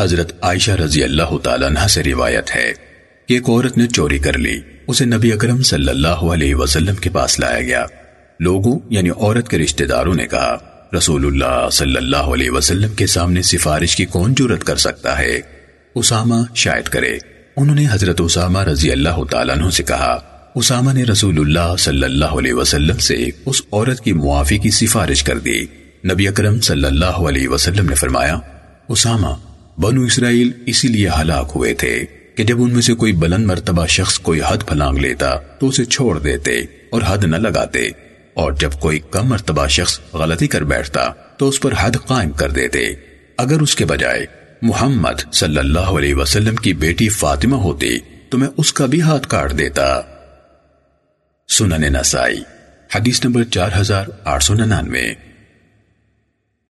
حضرت عائشہ رضی اللہ تعالیٰ عنہ سے روایت ہے کہ ایک عورت نے چوری کر لی۔ اسے نبی اکرم صلی اللہ علیہ وسلم کے پاس لایا گیا۔ لوگوں یعنی عورت کے رشتہ داروں نے کہا، رسول اللہ صلی اللہ علیہ وسلم کے سامنے سفارش کی کون جرت کر سکتا ہے؟ اسامہ شاید کرے۔ انہوں نے حضرت اسامہ رضی اللہ تعالیٰ عنہ سے کہا، اسامہ نے رسول اللہ صلی اللہ علیہ وسلم سے اس عورت کی معافی کی سفارش کر دی۔ نبی اکرم صلی اللہ علیہ وسلم نے فرمایا، اسامہ بنو اسرائیل اسی لیے ہلاک ہوئے تھے کہ جب ان میں سے کوئی بلند مرتبہ شخص کوئی حد پھلانگ لیتا تو اسے چھوڑ دیتے اور حد نہ لگاتے اور جب کوئی کم مرتبہ شخص غلطی کر بیٹھتا تو اس پر حد قائم کر دیتے۔ اگر اس کے بجائے محمد صلی اللہ علیہ وسلم کی بیٹی فاطمہ ہوتی تو میں اس کا بھی ہاتھ کاٹ دیتا۔ سنن نسائی، حدیث نمبر چار ہزار آٹھ سو ننانوے۔